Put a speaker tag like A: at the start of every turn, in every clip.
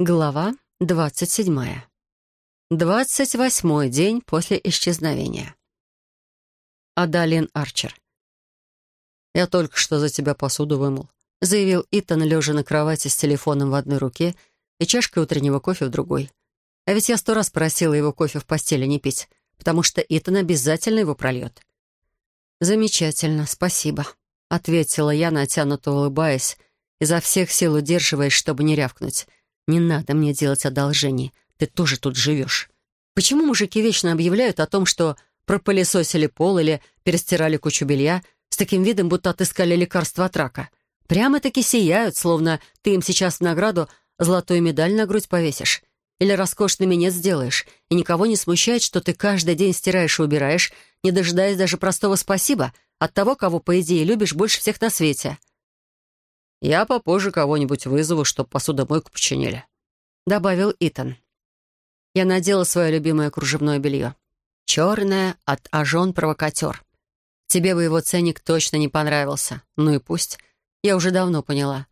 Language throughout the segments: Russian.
A: Глава двадцать седьмая. Двадцать восьмой день после исчезновения. Адалин Арчер. «Я только что за тебя посуду вымыл», — заявил Итан, лежа на кровати с телефоном в одной руке и чашкой утреннего кофе в другой. А ведь я сто раз просила его кофе в постели не пить, потому что Итан обязательно его прольет. «Замечательно, спасибо», — ответила я, натянуто улыбаясь, изо всех сил удерживаясь, чтобы не рявкнуть — не надо мне делать одолжение. Ты тоже тут живешь. Почему мужики вечно объявляют о том, что пропылесосили пол или перестирали кучу белья с таким видом, будто отыскали лекарство от рака? Прямо-таки сияют, словно ты им сейчас в награду золотую медаль на грудь повесишь. Или роскошный минет сделаешь, и никого не смущает, что ты каждый день стираешь и убираешь, не дожидаясь даже простого спасибо от того, кого, по идее, любишь больше всех на свете. «Я попозже кого-нибудь вызову, чтоб посудомойку починили», — добавил Итан. Я надела свое любимое кружевное белье. Черное от Ажон Провокатер. Тебе бы его ценник точно не понравился. Ну и пусть. Я уже давно поняла.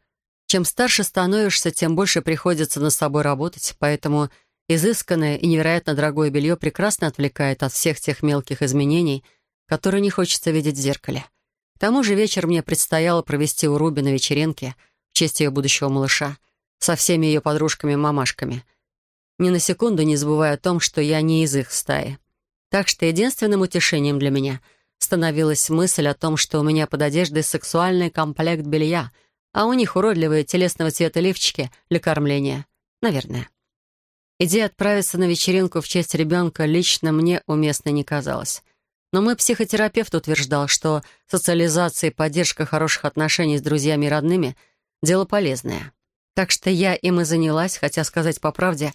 A: Чем старше становишься, тем больше приходится над собой работать, поэтому изысканное и невероятно дорогое белье прекрасно отвлекает от всех тех мелких изменений, которые не хочется видеть в зеркале тому же вечер мне предстояло провести у Руби на вечеринке в честь ее будущего малыша со всеми ее подружками-мамашками. Ни на секунду не забывая о том, что я не из их стаи. Так что единственным утешением для меня становилась мысль о том, что у меня под одеждой сексуальный комплект белья, а у них уродливые телесного цвета лифчики для кормления. Наверное. Идея отправиться на вечеринку в честь ребенка лично мне уместной не казалась. Но мой психотерапевт утверждал, что социализация и поддержка хороших отношений с друзьями и родными — дело полезное. Так что я им и занялась, хотя, сказать по правде,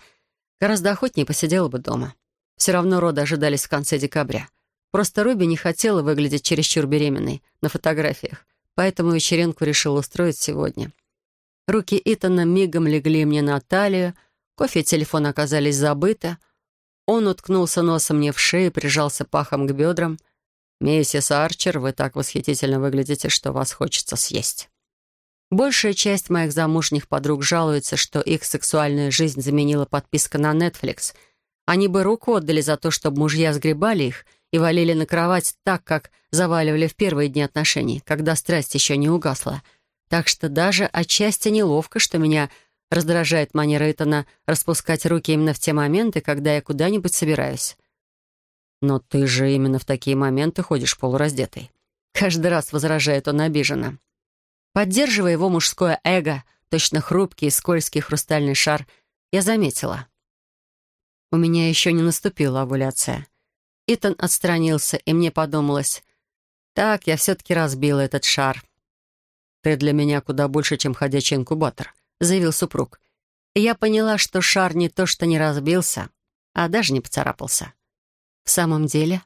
A: гораздо охотнее посидела бы дома. Все равно роды ожидались в конце декабря. Просто Руби не хотела выглядеть чересчур беременной на фотографиях, поэтому вечеринку решила устроить сегодня. Руки Итана мигом легли мне на талию, кофе и телефон оказались забыты, он уткнулся носом мне в шею, прижался пахом к бедрам. «Миссис Арчер, вы так восхитительно выглядите, что вас хочется съесть». Большая часть моих замужних подруг жалуется, что их сексуальная жизнь заменила подписка на Netflix. Они бы руку отдали за то, чтобы мужья сгребали их и валили на кровать так, как заваливали в первые дни отношений, когда страсть еще не угасла. Так что даже отчасти неловко, что меня Раздражает манера Итана распускать руки именно в те моменты, когда я куда-нибудь собираюсь. «Но ты же именно в такие моменты ходишь полураздетой». Каждый раз возражает он обиженно. Поддерживая его мужское эго, точно хрупкий и скользкий хрустальный шар, я заметила. У меня еще не наступила овуляция. Итан отстранился, и мне подумалось, так, я все-таки разбила этот шар. Ты для меня куда больше, чем ходячий инкубатор. — заявил супруг. Я поняла, что шар не то что не разбился, а даже не поцарапался. «В самом деле?»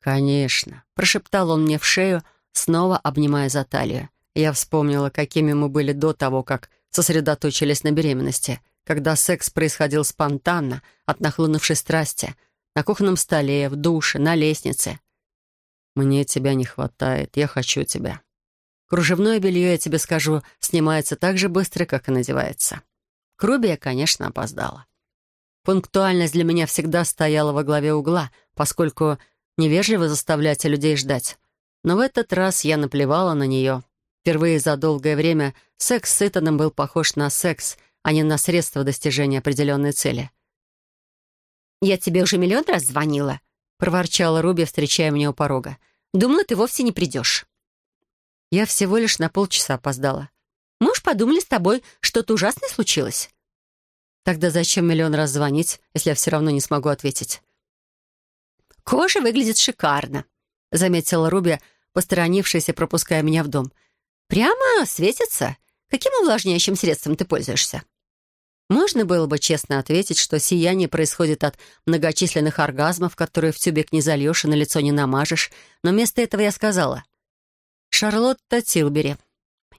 A: «Конечно», — прошептал он мне в шею, снова обнимая за талию. Я вспомнила, какими мы были до того, как сосредоточились на беременности, когда секс происходил спонтанно, от нахлынувшей страсти, на кухонном столе, в душе, на лестнице. «Мне тебя не хватает, я хочу тебя», Кружевное белье, я тебе скажу, снимается так же быстро, как и надевается. К Руби я, конечно, опоздала. Пунктуальность для меня всегда стояла во главе угла, поскольку невежливо заставлять людей ждать. Но в этот раз я наплевала на нее. Впервые за долгое время секс с Итаном был похож на секс, а не на средство достижения определенной цели.
B: «Я тебе уже миллион раз звонила», — проворчала Руби, встречая меня у порога. «Думала, ты вовсе не придешь».
A: Я всего лишь на полчаса опоздала.
B: Мы уж подумали с тобой, что-то ужасное случилось.
A: Тогда зачем миллион раз звонить, если я все равно не смогу ответить?
B: «Кожа выглядит шикарно», — заметила Руби, посторонившаяся, пропуская меня в дом. «Прямо светится. Каким увлажняющим средством ты пользуешься?»
A: Можно было бы честно ответить, что сияние происходит от многочисленных оргазмов, которые в тюбик не зальешь и на лицо не намажешь, но вместо этого я сказала — «Шарлотта Тилбери,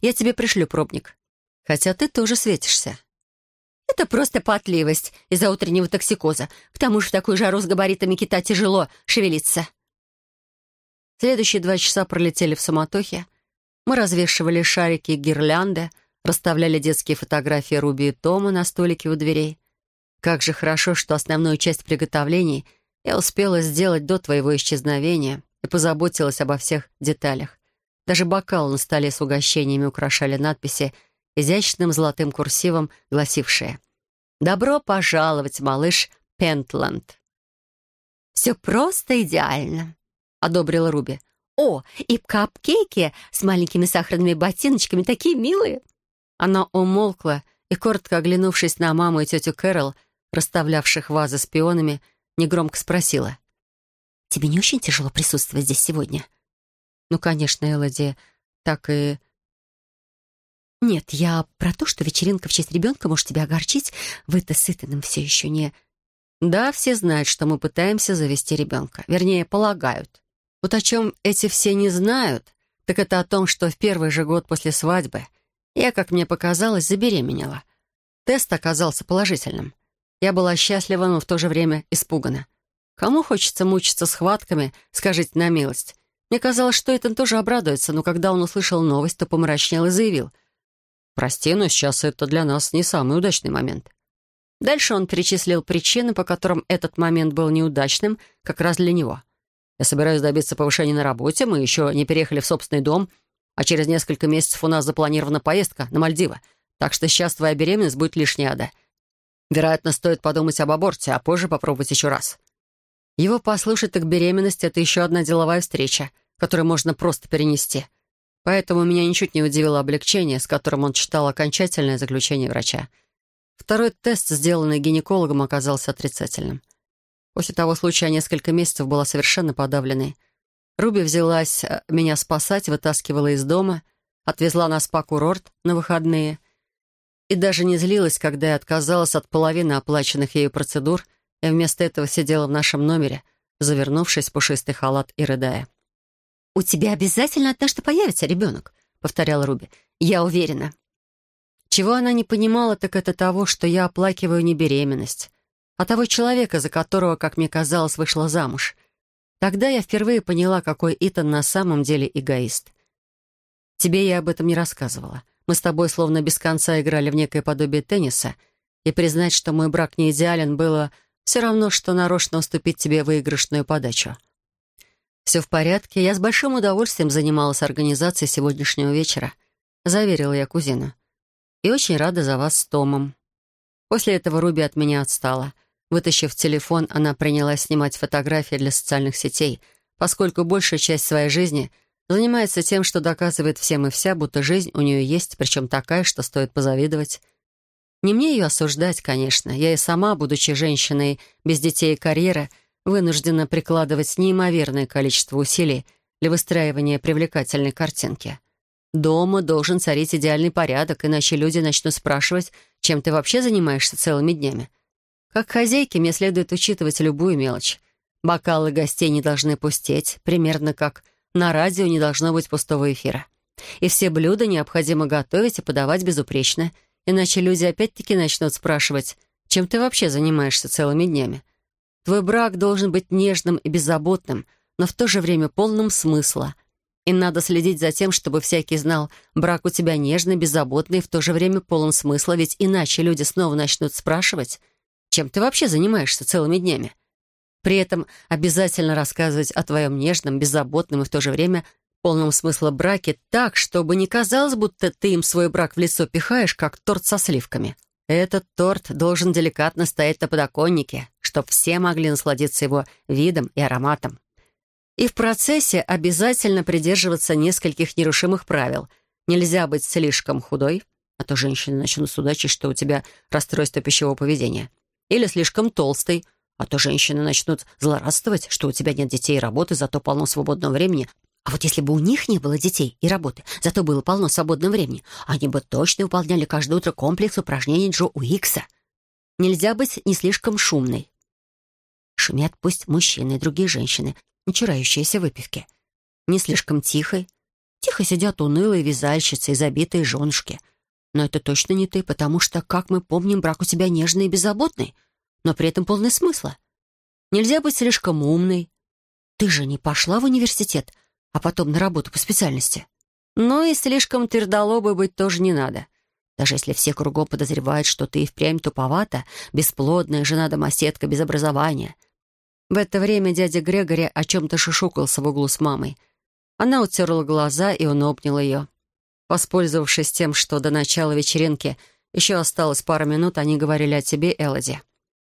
A: я тебе пришлю пробник. Хотя ты тоже светишься».
B: «Это просто потливость из-за утреннего токсикоза. К тому же в такую жару с габаритами кита тяжело шевелиться».
A: Следующие два часа пролетели в суматохе. Мы развешивали шарики и гирлянды, расставляли детские фотографии Руби и Тома на столике у дверей. Как же хорошо, что основную часть приготовлений я успела сделать до твоего исчезновения и позаботилась обо всех деталях. Даже бокал на столе с угощениями украшали надписи изящным золотым курсивом, гласившие «Добро пожаловать, малыш Пентланд».
B: «Все просто идеально», — одобрила Руби. «О, и капкейки с маленькими сахарными ботиночками такие милые!»
A: Она умолкла и, коротко оглянувшись на маму и тетю Кэрол, расставлявших вазы с пионами, негромко спросила.
B: «Тебе не очень тяжело присутствовать здесь сегодня?»
A: «Ну, конечно, Элоди, так и...»
B: «Нет, я про то, что вечеринка в честь ребенка может тебя огорчить. Вы-то с Итаном все еще не...»
A: «Да, все знают, что мы пытаемся завести ребенка. Вернее, полагают. Вот о чем эти все не знают, так это о том, что в первый же год после свадьбы я, как мне показалось, забеременела. Тест оказался положительным. Я была счастлива, но в то же время испугана. Кому хочется мучиться схватками, скажите на милость. Мне казалось, что Этан тоже обрадуется, но когда он услышал новость, то помрачнел и заявил. «Прости, но сейчас это для нас не самый удачный момент». Дальше он перечислил причины, по которым этот момент был неудачным как раз для него. Я собираюсь добиться повышения на работе, мы еще не переехали в собственный дом, а через несколько месяцев у нас запланирована поездка на Мальдивы, так что сейчас твоя беременность будет лишняя, ада. Вероятно, стоит подумать об аборте, а позже попробовать еще раз. Его послушать так беременность — это еще одна деловая встреча, которую можно просто перенести. Поэтому меня ничуть не удивило облегчение, с которым он читал окончательное заключение врача. Второй тест, сделанный гинекологом, оказался отрицательным. После того случая несколько месяцев была совершенно подавленной. Руби взялась э, меня спасать, вытаскивала из дома, отвезла на спа-курорт на выходные — и даже не злилась, когда я отказалась от половины оплаченных ею процедур и вместо этого сидела в нашем номере, завернувшись в пушистый халат и рыдая.
B: «У тебя обязательно однажды появится ребенок», — повторяла Руби. «Я уверена».
A: Чего она не понимала, так это того, что я оплакиваю не беременность, а того человека, за которого, как мне казалось, вышла замуж. Тогда я впервые поняла, какой Итан на самом деле эгоист. Тебе я об этом не рассказывала. Мы с тобой словно без конца играли в некое подобие тенниса, и признать, что мой брак не идеален, было все равно, что нарочно уступить тебе выигрышную подачу. «Все в порядке. Я с большим удовольствием занималась организацией сегодняшнего вечера», — заверила я кузина. «И очень рада за вас с Томом». После этого Руби от меня отстала. Вытащив телефон, она принялась снимать фотографии для социальных сетей, поскольку большая часть своей жизни — Занимается тем, что доказывает всем и вся, будто жизнь у нее есть, причем такая, что стоит позавидовать. Не мне ее осуждать, конечно. Я и сама, будучи женщиной без детей и карьеры, вынуждена прикладывать неимоверное количество усилий для выстраивания привлекательной картинки. Дома должен царить идеальный порядок, иначе люди начнут спрашивать, чем ты вообще занимаешься целыми днями. Как хозяйке мне следует учитывать любую мелочь. Бокалы гостей не должны пустеть, примерно как на радио не должно быть пустого эфира. И все блюда необходимо готовить и подавать безупречно, иначе люди опять-таки начнут спрашивать, чем ты вообще занимаешься целыми днями. Твой брак должен быть нежным и беззаботным, но в то же время полным смысла. И надо следить за тем, чтобы всякий знал, брак у тебя нежный, беззаботный и в то же время полон смысла, ведь иначе люди снова начнут спрашивать, чем ты вообще занимаешься целыми днями. При этом обязательно рассказывать о твоем нежном, беззаботном и в то же время полном смысла браке так, чтобы не казалось, будто ты им свой брак в лицо пихаешь, как торт со сливками. Этот торт должен деликатно стоять на подоконнике, чтобы все могли насладиться его видом и ароматом. И в процессе обязательно придерживаться нескольких нерушимых правил. Нельзя быть слишком худой, а то женщины начнут судачить, что у тебя расстройство пищевого поведения. Или слишком толстый – а то женщины начнут злорадствовать, что у тебя нет детей и работы, зато полно свободного времени. А вот если бы у них не было детей и работы, зато было полно свободного времени, они бы точно выполняли каждое утро комплекс упражнений Джо Уикса. Нельзя быть не слишком шумной. Шумят пусть мужчины и другие женщины, не чарающиеся выпивки. Не слишком тихой. Тихо сидят унылые вязальщицы и забитые женушки. Но это точно не ты, потому что, как мы помним, брак у тебя нежный и беззаботный — но при этом полный смысла. Нельзя быть слишком умной. Ты же не пошла в университет, а потом на работу по специальности. Но и слишком твердолобой быть тоже не надо.
B: Даже если все кругом подозревают, что ты и впрямь туповата, бесплодная жена-домоседка без образования».
A: В это время дядя Грегори о чем-то шушукался в углу с мамой. Она утерла глаза, и он обнял ее. Воспользовавшись тем, что до начала вечеринки еще осталось пара минут, они говорили о тебе, Элоди.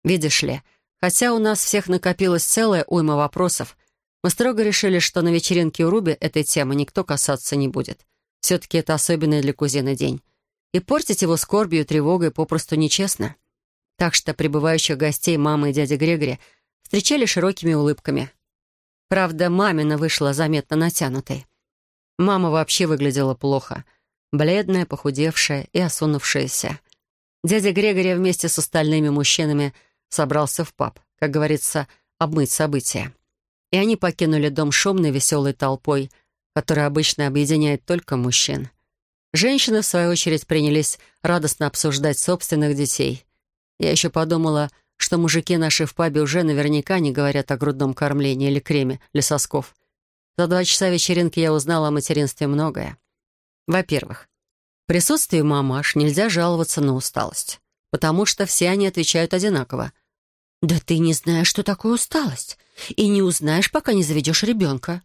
A: Видишь ли, хотя у нас всех накопилась целая уйма вопросов, мы строго решили, что на вечеринке у Руби этой темы никто касаться не будет. Все-таки это особенный для кузины день. И портить его скорбью и тревогой попросту нечестно. Так что прибывающих гостей мамы и дяди Грегори встречали широкими улыбками. Правда, мамина вышла заметно натянутой. Мама вообще выглядела плохо. Бледная, похудевшая и осунувшаяся. Дядя Грегори вместе с остальными мужчинами собрался в паб, как говорится, обмыть события. И они покинули дом шумной, веселой толпой, которая обычно объединяет только мужчин. Женщины, в свою очередь, принялись радостно обсуждать собственных детей. Я еще подумала, что мужики наши в пабе уже наверняка не говорят о грудном кормлении или креме для сосков. За два часа вечеринки я узнала о материнстве многое. Во-первых, в присутствии мамаш нельзя жаловаться на усталость, потому что все они отвечают одинаково.
B: «Да ты не знаешь, что такое усталость, и не узнаешь, пока не заведешь ребенка».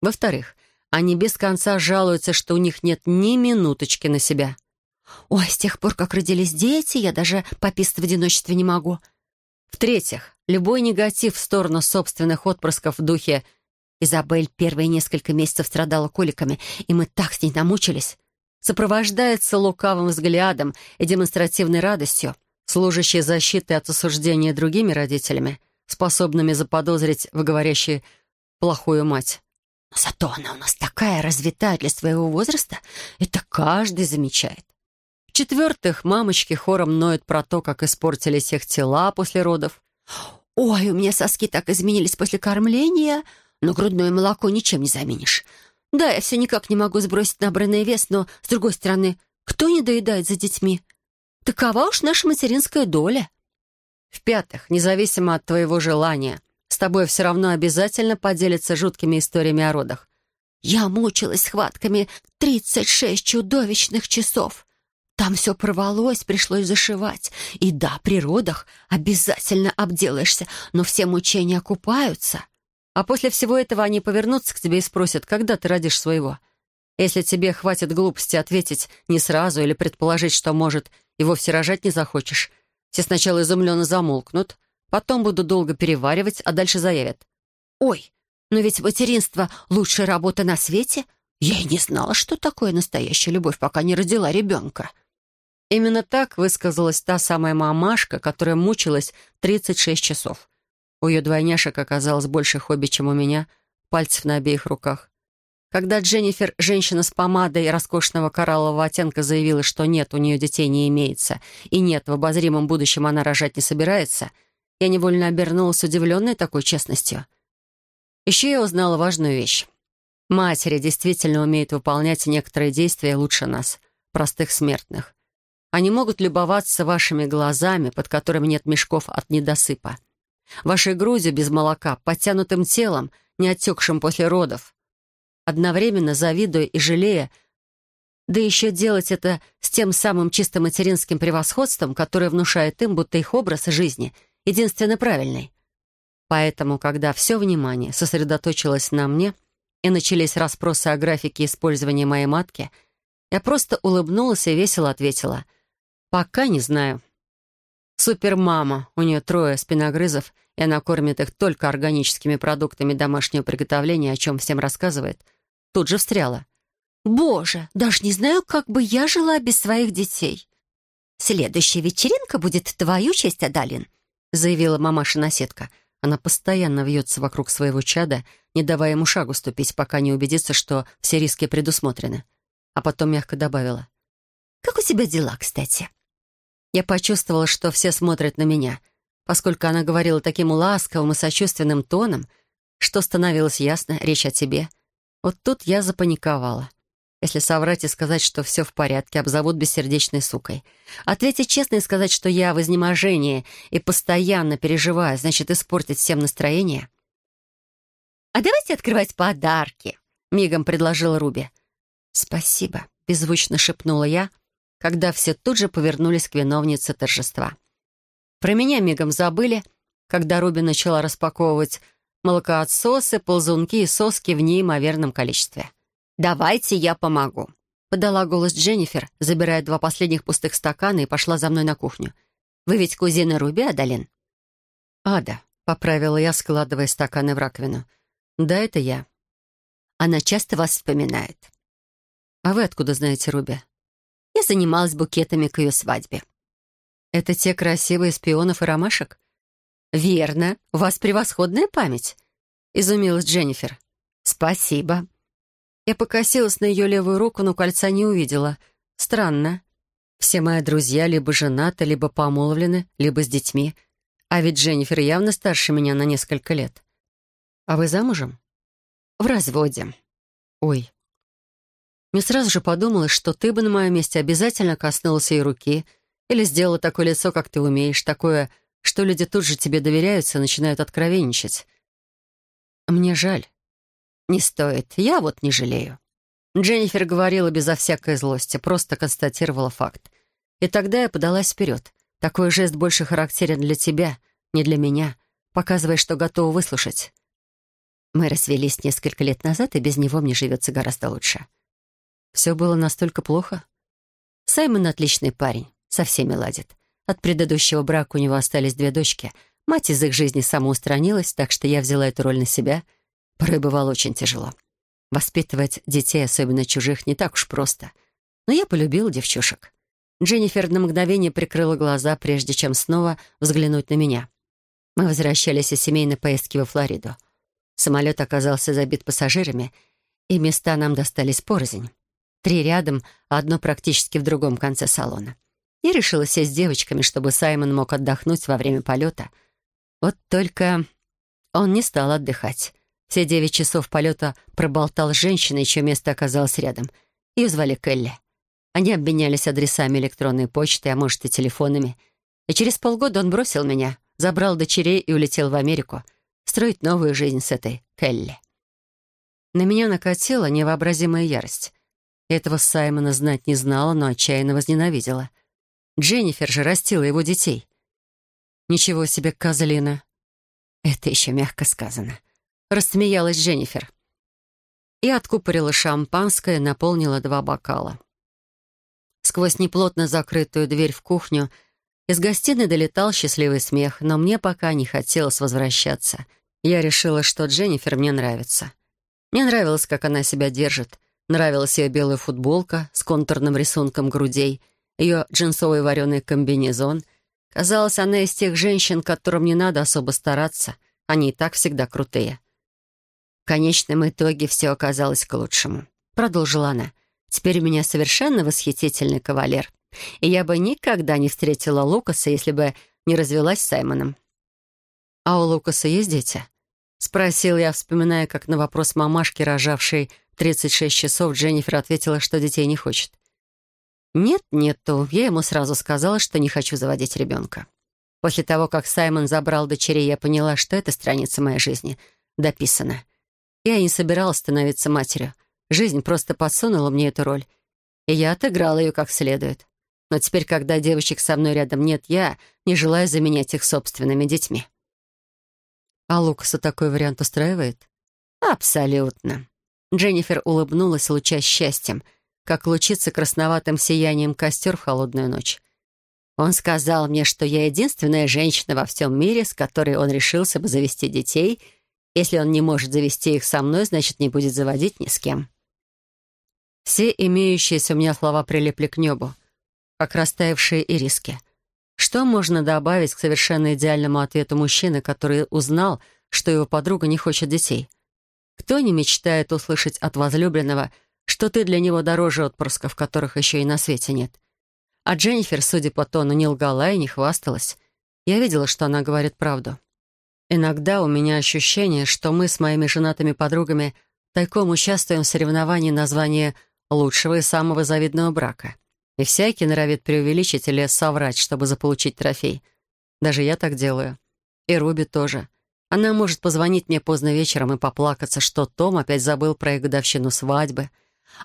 A: Во-вторых, они без конца жалуются, что у них нет ни минуточки на себя.
B: «Ой, с тех пор, как родились дети, я даже пописать в одиночестве не могу».
A: В-третьих, любой негатив в сторону собственных отпрысков в духе
B: «Изабель первые несколько месяцев страдала коликами, и мы так с ней намучились»,
A: сопровождается лукавым взглядом и демонстративной радостью, служащей защитой от осуждения другими родителями, способными заподозрить в говорящей плохую мать.
B: Зато она у нас такая развитая для своего возраста, это каждый замечает.
A: В-четвертых, мамочки хором ноют про то, как испортились их тела после родов.
B: «Ой, у меня соски так изменились после кормления, но грудное молоко ничем не заменишь. Да, я все никак не могу сбросить набранный вес, но, с другой стороны, кто не доедает за детьми? Такова уж наша материнская доля».
A: В-пятых, независимо от твоего желания, с тобой все равно обязательно поделятся жуткими историями о родах.
B: Я мучилась схватками 36 чудовищных часов. Там все порвалось, пришлось зашивать. И да, при родах обязательно обделаешься, но все мучения окупаются.
A: А после всего этого они повернутся к тебе и спросят, когда ты родишь своего. Если тебе хватит глупости ответить не сразу или предположить, что, может, и вовсе рожать не захочешь, все сначала изумленно замолкнут, потом будут долго переваривать, а дальше заявят.
B: «Ой, но ведь материнство — лучшая работа на свете. Я и не знала, что такое настоящая любовь, пока не родила ребенка».
A: Именно так высказалась та самая мамашка, которая мучилась 36 часов. У ее двойняшек оказалось больше хобби, чем у меня, пальцев на обеих руках. Когда Дженнифер, женщина с помадой роскошного кораллового оттенка, заявила, что нет, у нее детей не имеется, и нет, в обозримом будущем она рожать не собирается, я невольно обернулась удивленной такой честностью. Еще я узнала важную вещь. Матери действительно умеют выполнять некоторые действия лучше нас, простых смертных. Они могут любоваться вашими глазами, под которыми нет мешков от недосыпа. Вашей грудью без молока, подтянутым телом, не отекшим после родов. Одновременно завидуя и жалея, да еще делать это с тем самым чисто материнским превосходством, которое внушает им, будто их образ жизни единственно правильный. Поэтому, когда все внимание сосредоточилось на мне и начались расспросы о графике использования моей матки, я просто улыбнулась и весело ответила «Пока не знаю». Супермама, у нее трое спиногрызов, и она кормит их только органическими продуктами домашнего приготовления, о чем всем рассказывает, тут же встряла.
B: «Боже, даже не знаю, как бы я жила без своих детей». «Следующая вечеринка будет в твою честь, Адалин», заявила мамаша-наседка.
A: Она постоянно вьется вокруг своего чада, не давая ему шагу ступить, пока не убедится, что все риски предусмотрены. А потом мягко добавила.
B: «Как у тебя дела, кстати?»
A: Я почувствовала, что все смотрят на меня, поскольку она говорила таким ласковым и сочувственным тоном, что становилось ясно, речь о тебе. Вот тут я запаниковала. Если соврать и сказать, что все в порядке, обзовут бессердечной сукой. Ответить честно и сказать, что я в изнеможении и постоянно переживаю, значит, испортить всем настроение.
B: «А давайте открывать подарки», — мигом предложила Руби.
A: «Спасибо», — беззвучно шепнула я, когда все тут же повернулись к виновнице торжества. Про меня мигом забыли, когда Руби начала распаковывать молокоотсосы, ползунки и соски в неимоверном количестве. «Давайте я помогу», — подала голос Дженнифер, забирая два последних пустых стакана и пошла за мной на кухню. «Вы ведь кузина Руби, Адалин?» «Ада», — поправила я, складывая стаканы в раковину. «Да, это я». «Она часто вас вспоминает». «А вы откуда знаете Руби?» «Я занималась букетами к ее свадьбе». «Это те красивые спионов и ромашек?» «Верно. У вас превосходная память», — изумилась Дженнифер. «Спасибо». Я покосилась на ее левую руку, но кольца не увидела. Странно. Все мои друзья либо женаты, либо помолвлены, либо с детьми. А ведь Дженнифер явно старше меня на несколько лет. А вы замужем? В разводе. Ой. Мне сразу же подумалось, что ты бы на моем месте обязательно коснулась ей руки или сделала такое лицо, как ты умеешь, такое, что люди тут же тебе доверяются и начинают откровенничать. Мне жаль. Не стоит. Я вот не жалею. Дженнифер говорила безо всякой злости, просто констатировала факт. И тогда я подалась вперед. Такой жест больше характерен для тебя, не для меня, показывая, что готова выслушать. Мы развелись несколько лет назад, и без него мне живется гораздо лучше. Все было настолько плохо. Саймон отличный парень, со всеми ладит. От предыдущего брака у него остались две дочки. Мать из их жизни самоустранилась, так что я взяла эту роль на себя — Порой бывало очень тяжело. Воспитывать детей, особенно чужих, не так уж просто. Но я полюбила девчушек. Дженнифер на мгновение прикрыла глаза, прежде чем снова взглянуть на меня. Мы возвращались из семейной поездки во Флориду. Самолет оказался забит пассажирами, и места нам достались порознь. Три рядом, а одно практически в другом конце салона. Я решила сесть с девочками, чтобы Саймон мог отдохнуть во время полета. Вот только он не стал отдыхать. Все девять часов полета проболтал с чье место оказалось рядом. Ее звали Келли. Они обменялись адресами электронной почты, а может и телефонами. И через полгода он бросил меня, забрал дочерей и улетел в Америку строить новую жизнь с этой Келли. На меня накатила невообразимая ярость. Этого Саймона знать не знала, но отчаянно возненавидела. Дженнифер же растила его детей. Ничего себе, козлина. Это еще мягко сказано. — рассмеялась Дженнифер. И откупорила шампанское, наполнила два бокала. Сквозь неплотно закрытую дверь в кухню из гостиной долетал счастливый смех, но мне пока не хотелось возвращаться. Я решила, что Дженнифер мне нравится. Мне нравилось, как она себя держит. Нравилась ее белая футболка с контурным рисунком грудей, ее джинсовый вареный комбинезон. Казалось, она из тех женщин, которым не надо особо стараться. Они и так всегда крутые. В конечном итоге все оказалось к лучшему. Продолжила она. «Теперь у меня совершенно восхитительный кавалер. И я бы никогда не встретила Лукаса, если бы не развелась с Саймоном». «А у Лукаса есть дети?» Спросил я, вспоминая, как на вопрос мамашки, рожавшей 36 часов, Дженнифер ответила, что детей не хочет. «Нет, нету. Я ему сразу сказала, что не хочу заводить ребенка. После того, как Саймон забрал дочерей, я поняла, что эта страница моей жизни дописана. Я не собиралась становиться матерью. Жизнь просто подсунула мне эту роль. И я отыграла ее как следует. Но теперь, когда девочек со мной рядом нет, я не желаю заменять их собственными детьми. А Лукаса такой вариант устраивает? Абсолютно. Дженнифер улыбнулась, луча счастьем, как лучится красноватым сиянием костер в холодную ночь. Он сказал мне, что я единственная женщина во всем мире, с которой он решился бы завести детей — если он не может завести их со мной, значит, не будет заводить ни с кем. Все имеющиеся у меня слова прилипли к небу, как растаявшие ириски. Что можно добавить к совершенно идеальному ответу мужчины, который узнал, что его подруга не хочет детей? Кто не мечтает услышать от возлюбленного, что ты для него дороже отпрысков, которых еще и на свете нет? А Дженнифер, судя по тону, не лгала и не хвасталась. Я видела, что она говорит правду. Иногда у меня ощущение, что мы с моими женатыми подругами тайком участвуем в соревновании на звание лучшего и самого завидного брака. И всякий норовит преувеличить или соврать, чтобы заполучить трофей. Даже я так делаю. И Руби тоже. Она может позвонить мне поздно вечером и поплакаться, что Том опять забыл про их годовщину свадьбы,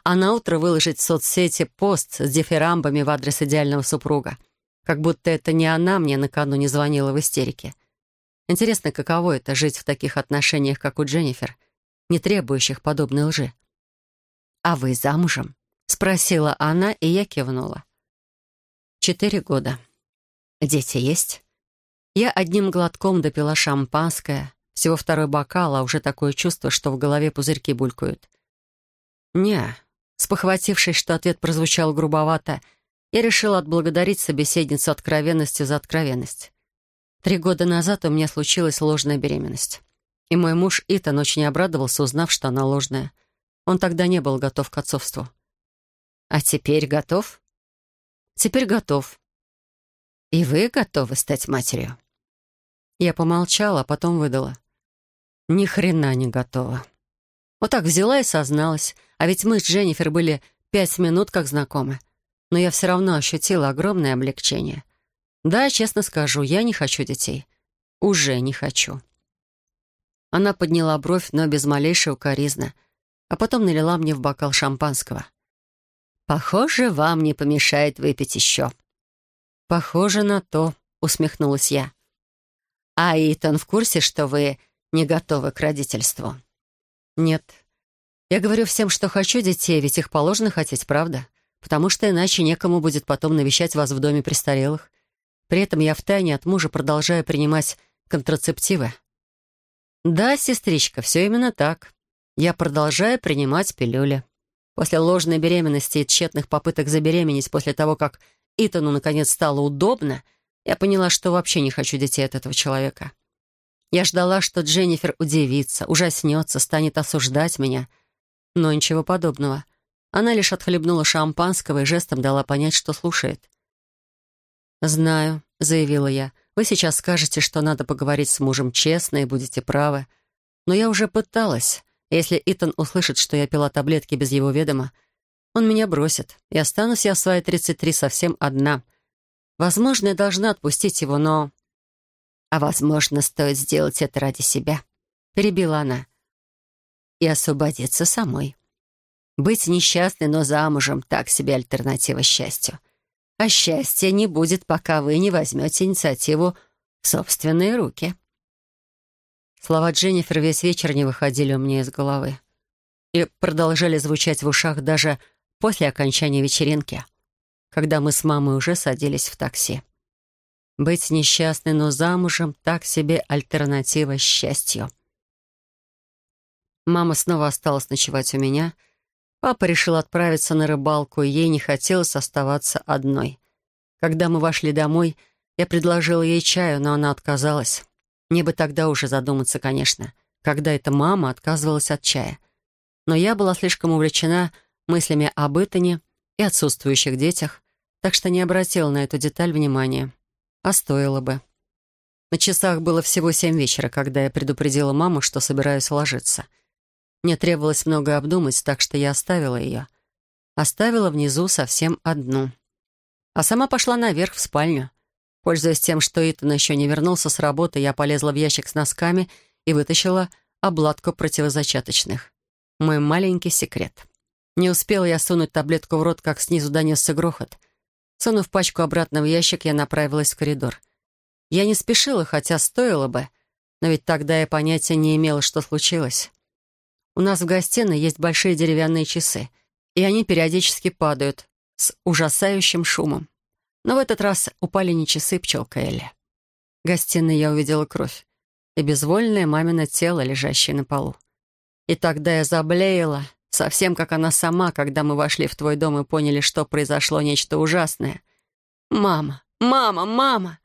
A: а на утро выложить в соцсети пост с дифирамбами в адрес идеального супруга. Как будто это не она мне накануне звонила в истерике. Интересно, каково это — жить в таких отношениях, как у Дженнифер, не требующих подобной лжи. «А вы замужем?» — спросила она, и я кивнула. «Четыре года. Дети есть?» Я одним глотком допила шампанское, всего второй бокал, а уже такое чувство, что в голове пузырьки булькают. «Не». Спохватившись, что ответ прозвучал грубовато, я решила отблагодарить собеседницу откровенностью за откровенность. Три года назад у меня случилась ложная беременность. И мой муж Итан очень обрадовался, узнав, что она ложная. Он тогда не был готов к отцовству. «А теперь готов?» «Теперь готов». «И вы готовы стать матерью?» Я помолчала, а потом выдала. «Ни хрена не готова». Вот так взяла и созналась. А ведь мы с Дженнифер были пять минут как знакомы. Но я все равно ощутила огромное облегчение. Да, честно скажу, я не хочу детей. Уже не хочу. Она подняла бровь, но без малейшей укоризны, а потом налила мне в бокал шампанского. «Похоже, вам не помешает выпить еще». «Похоже на то», — усмехнулась я. «А Итан в курсе, что вы не готовы к родительству?» «Нет. Я говорю всем, что хочу детей, ведь их положено хотеть, правда? Потому что иначе некому будет потом навещать вас в доме престарелых. При этом я втайне от мужа продолжаю принимать контрацептивы. Да, сестричка, все именно так. Я продолжаю принимать пилюли. После ложной беременности и тщетных попыток забеременеть после того, как Итану наконец стало удобно, я поняла, что вообще не хочу детей от этого человека. Я ждала, что Дженнифер удивится, ужаснется, станет осуждать меня. Но ничего подобного. Она лишь отхлебнула шампанского и жестом дала понять, что слушает. «Знаю», — заявила я. «Вы сейчас скажете, что надо поговорить с мужем честно и будете правы. Но я уже пыталась. Если Итан услышит, что я пила таблетки без его ведома, он меня бросит, и останусь я в свои 33 совсем одна. Возможно, я должна отпустить его, но а, возможно, стоит сделать это ради себя», — перебила она. «И освободиться самой. Быть несчастной, но замужем — так себе альтернатива счастью. А счастья не будет, пока вы не возьмете инициативу в собственные руки». Слова Дженнифер весь вечер не выходили у меня из головы и продолжали звучать в ушах даже после окончания вечеринки, когда мы с мамой уже садились в такси. Быть несчастной, но замужем — так себе альтернатива счастью. Мама снова осталась ночевать у меня. Папа решил отправиться на рыбалку, и ей не хотелось оставаться одной. Когда мы вошли домой, я предложила ей чаю, но она отказалась. Мне бы тогда уже задуматься, конечно, когда эта мама отказывалась от чая. Но я была слишком увлечена мыслями об Итане и отсутствующих детях, так что не обратила на эту деталь внимания. А стоило бы. На часах было всего семь вечера, когда я предупредила маму, что собираюсь ложиться. Мне требовалось много обдумать, так что я оставила ее. Оставила внизу совсем одну. А сама пошла наверх в спальню. Пользуясь тем, что Итан еще не вернулся с работы, я полезла в ящик с носками и вытащила обладку противозачаточных. Мой маленький секрет. Не успела я сунуть таблетку в рот, как снизу донесся грохот. Сунув пачку обратно в ящик, я направилась в коридор. Я не спешила, хотя стоило бы, но ведь тогда я понятия не имела, что случилось. У нас в гостиной есть большие деревянные часы, и они периодически падают с ужасающим шумом. Но в этот раз упали не часы пчелка Элли. В гостиной я увидела кровь и безвольное мамино тело, лежащее на полу. И тогда я заблеяла, Совсем как она сама, когда мы вошли в твой дом и поняли, что произошло нечто ужасное. «Мама! Мама! Мама!»